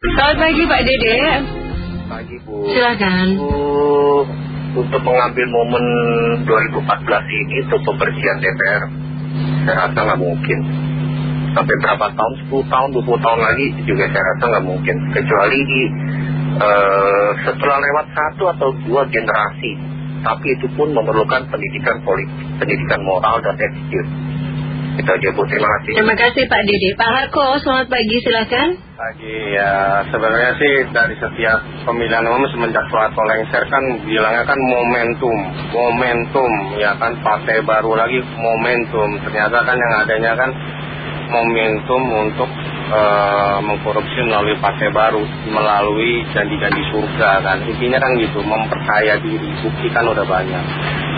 Selamat pagi Pak Dede. Pagi Bu. Silakan. Bu, untuk mengambil momen 2014 ini untuk pembersihan DPR, saya rasa nggak mungkin. Sampai berapa tahun, 10 tahun, 20 tahun lagi juga saya rasa nggak mungkin. Kecuali di eh, setelah lewat satu atau dua generasi. Tapi itu pun memerlukan pendidikan politik, pendidikan moral dan attitude. Itu aja Bu, terima kasih. Terima kasih Pak Dede. Pak Harko, selamat pagi silakan. Pagi ya sebenarnya sih dari setiap pemilihan umum semenjak Soeharto lengser kan bilangnya kan momentum, momentum ya kan partai baru lagi momentum. Ternyata kan yang adanya kan momentum untuk eh, mengkorupsi melalui partai baru, melalui janji-janji surga kan. Intinya kan gitu, memperkaya diri, bukti kan udah banyak.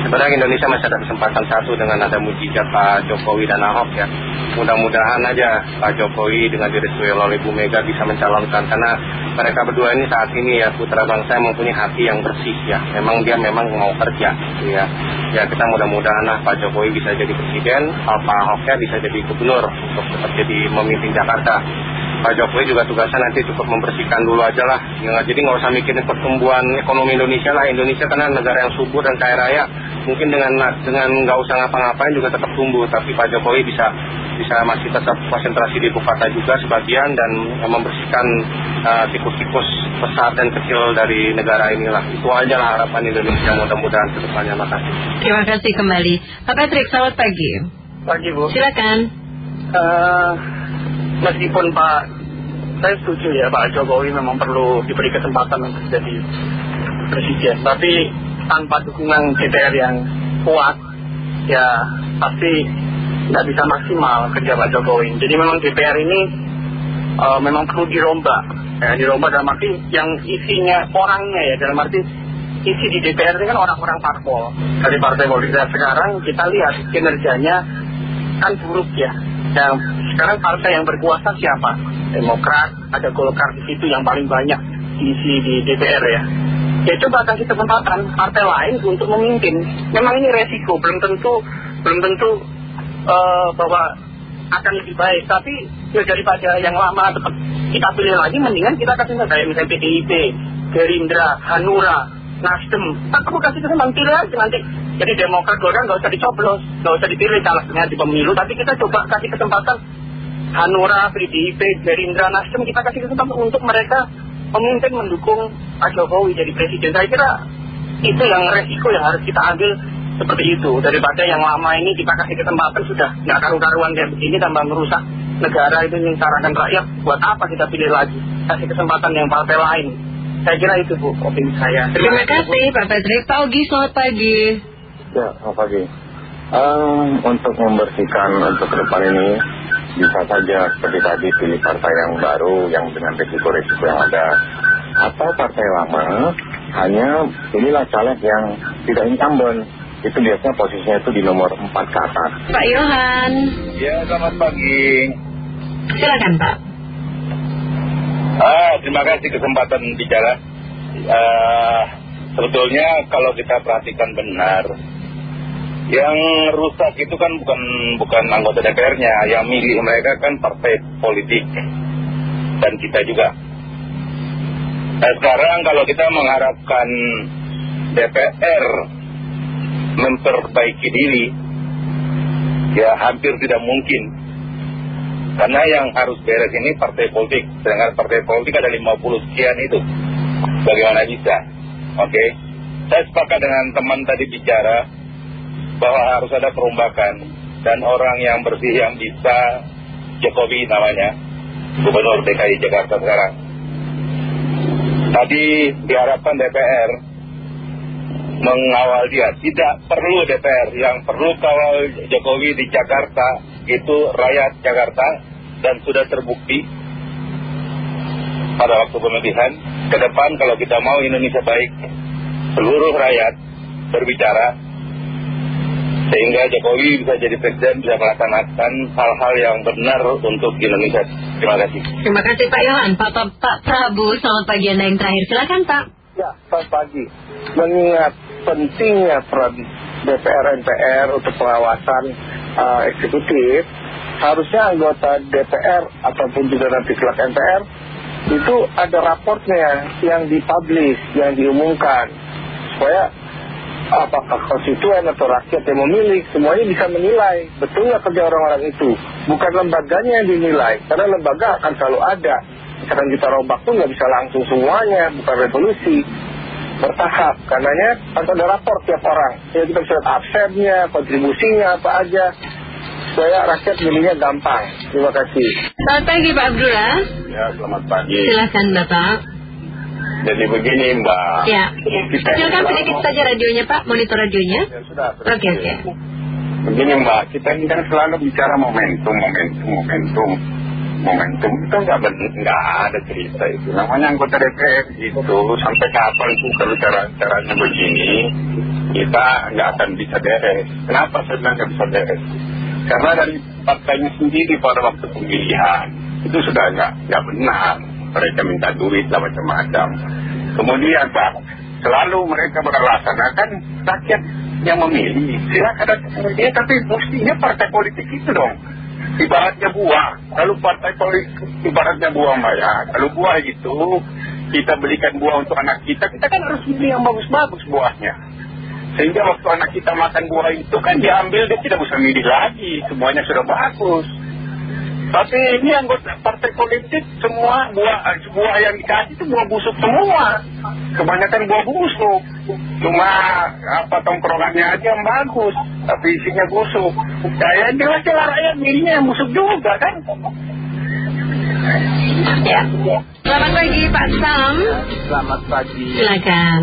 Sebenarnya Indonesia masih ada kesempatan satu dengan ada mujizat Pak Jokowi dan Ahok ya. Mudah-mudahan aja Pak Jokowi dengan direstui oleh Bu Mega bisa mencalonkan karena mereka berdua ini saat ini ya putra bangsa yang mempunyai hati yang bersih ya. Memang dia memang mau kerja gitu ya. Ya kita mudah-mudahan lah Pak Jokowi bisa jadi presiden, Pak Ahoknya bisa jadi gubernur untuk tetap jadi memimpin Jakarta. Pak Jokowi juga tugasnya nanti cukup membersihkan dulu aja lah. Ya, jadi nggak usah mikirin pertumbuhan ekonomi Indonesia lah. Indonesia karena negara yang subur dan kaya raya. Mungkin dengan dengan nggak usah ngapa-ngapain juga tetap tumbuh. Tapi Pak Jokowi bisa bisa masih tetap konsentrasi di ibu kota juga sebagian dan membersihkan tikus-tikus besar dan kecil dari negara inilah. Itu aja lah harapan Indonesia mudah-mudahan ke depannya. Makasih. Terima kasih kembali. Pak Patrick, selamat pagi. Pagi Bu. Silakan. Eh, meskipun Pak, saya setuju ya Pak Jokowi memang perlu diberi kesempatan untuk jadi presiden. Tapi tanpa dukungan DPR yang kuat, ya pasti nggak bisa maksimal kerja Pak Jokowi. Jadi memang DPR ini eh, memang perlu dirombak. Ya, dirombak dalam arti yang isinya orangnya ya, dalam arti isi di DPR ini kan orang-orang parpol dari partai politik. Dan sekarang kita lihat kinerjanya kan buruk ya. Yang sekarang partai yang berkuasa siapa? Demokrat, ada Golkar di situ yang paling banyak isi di DPR ya. Ya coba kasih kesempatan partai lain untuk memimpin. Memang ini resiko, belum tentu belum tentu eh, bahwa akan lebih baik. Tapi ya daripada yang lama tetap kita pilih lagi, mendingan kita kasih kayak misalnya PDIP, Gerindra, Hanura, Nasdem. Perlu kasih kesempatan pilih aja nanti. Jadi Demokrat Golkar nggak usah dicoblos, nggak usah dipilih calegnya di pemilu, tapi kita coba kasih kesempatan Hanura, PDIP, Gerindra, Nasdem kita kasih kesempatan untuk mereka memimpin mendukung Pak Jokowi jadi presiden. Saya kira itu yang resiko yang harus kita ambil seperti itu daripada yang lama ini kita kasih kesempatan sudah nggak karu-karuan kayak begini tambah merusak negara itu menyusahkan rakyat buat apa kita pilih lagi kasih kesempatan yang partai lain saya kira itu Bu opini saya Terima kasih Pak Patrick. Pak Ogi, selamat pagi. Ya, selamat pagi. Em, untuk membersihkan untuk ke depan ini bisa saja seperti tadi pilih partai yang baru yang dengan risiko-risiko yang ada atau partai lama hanya inilah caleg yang tidak incumbent itu biasanya posisinya itu di nomor 4 ke atas Pak Yohan. Ya, selamat pagi. Silakan Pak. Ah, terima kasih kesempatan bicara. Ah, sebetulnya kalau kita perhatikan benar, yang rusak itu kan bukan bukan anggota DPR-nya, yang milih mereka kan partai politik dan kita juga. Nah, sekarang kalau kita mengharapkan DPR memperbaiki diri, ya hampir tidak mungkin. Karena yang harus beres ini partai politik. Sedangkan partai politik ada 50 sekian itu. Bagaimana bisa? Oke. Saya sepakat dengan teman tadi bicara bahwa harus ada perombakan. Dan orang yang bersih yang bisa, Jokowi namanya, Gubernur DKI Jakarta sekarang. Tadi diharapkan DPR mengawal dia. Tidak perlu DPR. Yang perlu kawal Jokowi di Jakarta itu rakyat Jakarta dan sudah terbukti pada waktu pemilihan. Ke depan kalau kita mau Indonesia baik, seluruh rakyat berbicara sehingga Jokowi bisa jadi presiden, bisa melaksanakan hal-hal yang benar untuk Indonesia. Terima kasih. Terima kasih Pak Yohan. Pak, Pak, Pak Prabu, selamat pagi Anda yang terakhir. Silakan Pak. Ya, selamat pagi. Mengingat pentingnya peran DPR MPR untuk pengawasan eh, eksekutif, harusnya anggota DPR ataupun juga nanti kelak MPR itu ada raportnya yang dipublish, yang diumumkan supaya apakah konstituen atau rakyat yang memilih semuanya bisa menilai. Betul nggak kerja orang-orang itu. Bukan lembaganya yang dinilai. Karena lembaga akan selalu ada. Misalkan kita robak pun nggak bisa langsung semuanya. Bukan revolusi. Bertahap. Karenanya harus ada rapor tiap orang. Ya kita bisa lihat absennya kontribusinya apa aja. Supaya rakyat milihnya gampang. Terima kasih. Selamat pagi Pak Abdullah ya. Selamat pagi. Silahkan Bapak jadi begini mbak Ya kita Silakan sedikit saja radionya Pak Monitor radionya ya sudah Oke oke Begini Mbak, kita ini kan selalu bicara momentum, momentum, momentum. Momentum itu nggak ben- nggak ada cerita itu. Namanya anggota DPR itu sampai kapan tuh kalau cara caranya begini kita nggak akan bisa beres. Kenapa saya bilang nggak bisa beres? Karena dari partainya sendiri pada waktu pemilihan itu sudah nggak nggak benar. Mereka minta duit lah macam-macam. Kemudian Pak, selalu mereka beralasan akan rakyat yang memilih. Silakan rakyat memilih, tapi mestinya partai politik itu dong. Ibaratnya buah, kalau partai politik ibaratnya buah mbak ya. Kalau buah itu kita belikan buah untuk anak kita, kita kan harus pilih yang bagus-bagus buahnya. Sehingga waktu anak kita makan buah itu kan diambil dia tidak bisa milih lagi, semuanya sudah bagus. Tapi ini anggota partai politik semua buah buah yang dikasih itu buah busuk semua. Kebanyakan buah busuk. Cuma apa tongkrongannya aja yang bagus, tapi isinya busuk. Ya jelas-jelas rakyat milihnya yang busuk juga kan. Ya Selamat pagi Pak Sam Selamat pagi. Silakan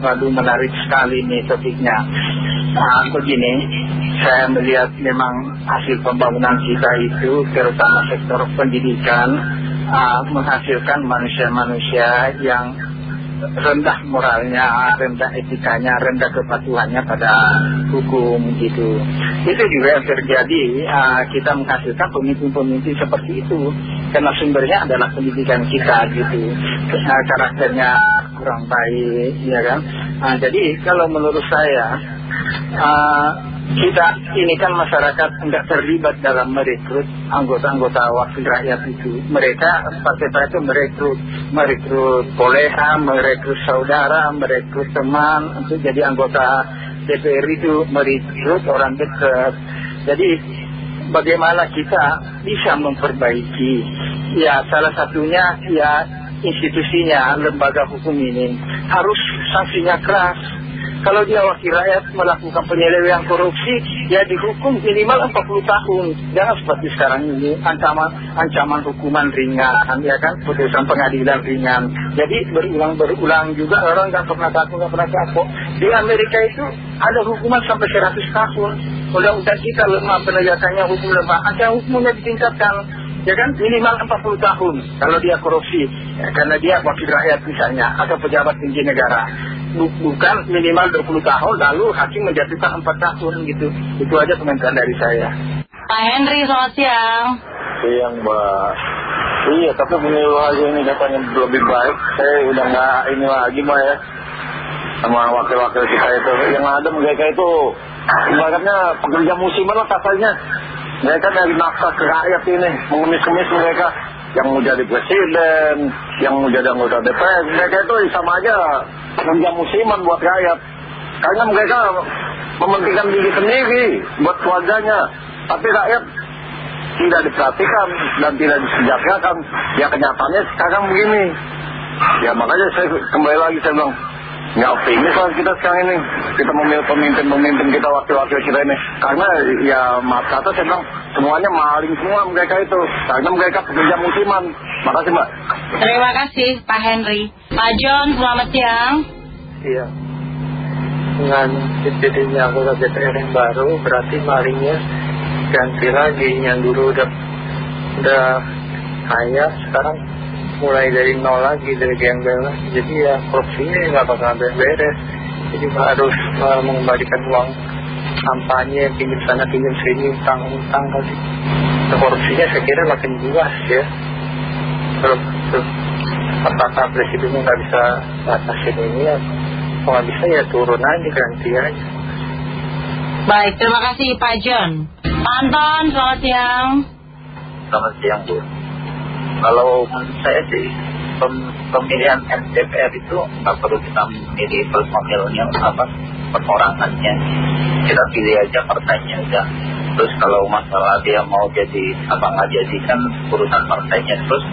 Waduh menarik sekali nih topiknya. Nah, begini, saya melihat memang hasil pembangunan kita itu, terutama sektor pendidikan, ah, menghasilkan manusia-manusia yang rendah moralnya, rendah etikanya, rendah kepatuhannya pada hukum gitu. Itu juga yang terjadi, ah, kita menghasilkan pemimpin-pemimpin seperti itu. Karena sumbernya adalah pendidikan kita gitu. Ah, karakternya kurang baik, ya kan. Ah, jadi kalau menurut saya, ah, kita ini kan masyarakat tidak terlibat dalam merekrut anggota-anggota wakil rakyat itu. Mereka partai-partai itu merekrut, merekrut kolega, merekrut saudara, merekrut teman untuk jadi anggota DPR itu merekrut orang dekat. Jadi bagaimana kita bisa memperbaiki? Ya salah satunya ya institusinya lembaga hukum ini harus sanksinya keras. Kalau dia wakil rakyat melakukan penyelewengan korupsi, ya dihukum minimal 40 tahun. Jangan seperti sekarang ini, ancaman ancaman hukuman ringan, ya kan, putusan pengadilan ringan. Jadi berulang-berulang juga orang nggak pernah takut, nggak pernah kapok. Di Amerika itu ada hukuman sampai 100 tahun. Undang-undang kita lemah, penegakannya hukum lemah. Ancaman hukumnya ditingkatkan ya kan minimal 40 tahun kalau dia korupsi ya, karena dia wakil rakyat misalnya atau pejabat tinggi negara Bu- bukan minimal 20 tahun lalu hakim menjatuhkan 4 tahun gitu itu aja komentar dari saya Pak Henry selamat siang Siang mbak. Iya tapi pemilu lagi ini katanya lebih baik. Saya udah nggak ini lagi mbak ya. Sama wakil-wakil kita itu. Yang ada mereka itu ibaratnya pekerja musiman lah katanya. Mereka dari nafkah ke rakyat ini. Mengemis-kemis mereka. Yang mau jadi presiden, yang mau jadi anggota DPR. Mereka itu sama aja pekerja musiman buat rakyat. Karena mereka mementingkan diri sendiri buat keluarganya. Tapi rakyat tidak diperhatikan dan tidak disejahterakan. Ya kenyataannya sekarang begini. Ya makanya saya kembali lagi saya bilang nggak optimis lah kita sekarang ini. Kita memilih pemimpin-pemimpin kita wakil-wakil kita ini. Karena ya maaf kata saya bilang semuanya maling semua mereka itu. Karena mereka pekerja musiman. Makasih mbak. Terima kasih Pak Henry Pak John selamat siang iya dengan dipilihnya anggota DPR yang baru berarti malingnya ganti lagi yang dulu udah udah kaya sekarang mulai dari nol lagi dari gembel lagi. Jadi ya korupsinya nggak bakal beres jadi harus uh, mengembalikan uang kampanye pinjam sana pinjam sini utang utang tadi Nah, korupsinya saya kira makin luas ya. Kalau kalau apakah presidennya nggak bisa batasin ini ya kalau nggak bisa ya turun aja ganti aja. Baik terima kasih Pak John. Anton selamat siang. Selamat siang bu. Kalau saya sih pemilihan MDPR itu nggak perlu kita milih personilnya apa perorangannya. Kita pilih aja partainya aja terus kalau masalah dia mau jadi apa nggak jadi kan urusan partainya. Terus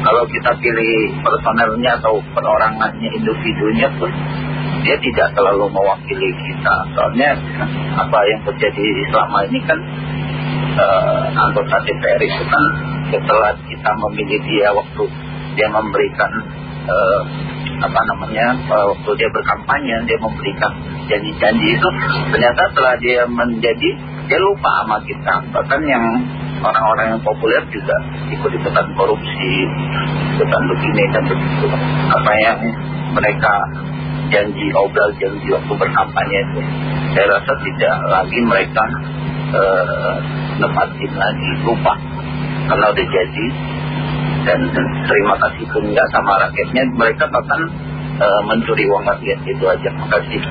kalau kita pilih personelnya atau perorangannya individunya pun dia tidak terlalu mewakili kita. Soalnya apa yang terjadi selama ini kan uh, anggota DPR itu kan setelah kita memilih dia waktu dia memberikan uh, apa namanya uh, waktu dia berkampanye dia memberikan janji-janji itu ternyata setelah dia menjadi dia lupa sama kita. Bahkan yang orang-orang yang populer juga ikut-ikutan korupsi ikutan begini dan begitu. Apa yang mereka janji obral janji waktu berkampanye itu. Saya rasa tidak lagi mereka nempatin lagi. Lupa. Karena udah jadi dan terima kasih pun enggak sama rakyatnya mereka bahkan uh, mencuri uang rakyat itu aja. Makasih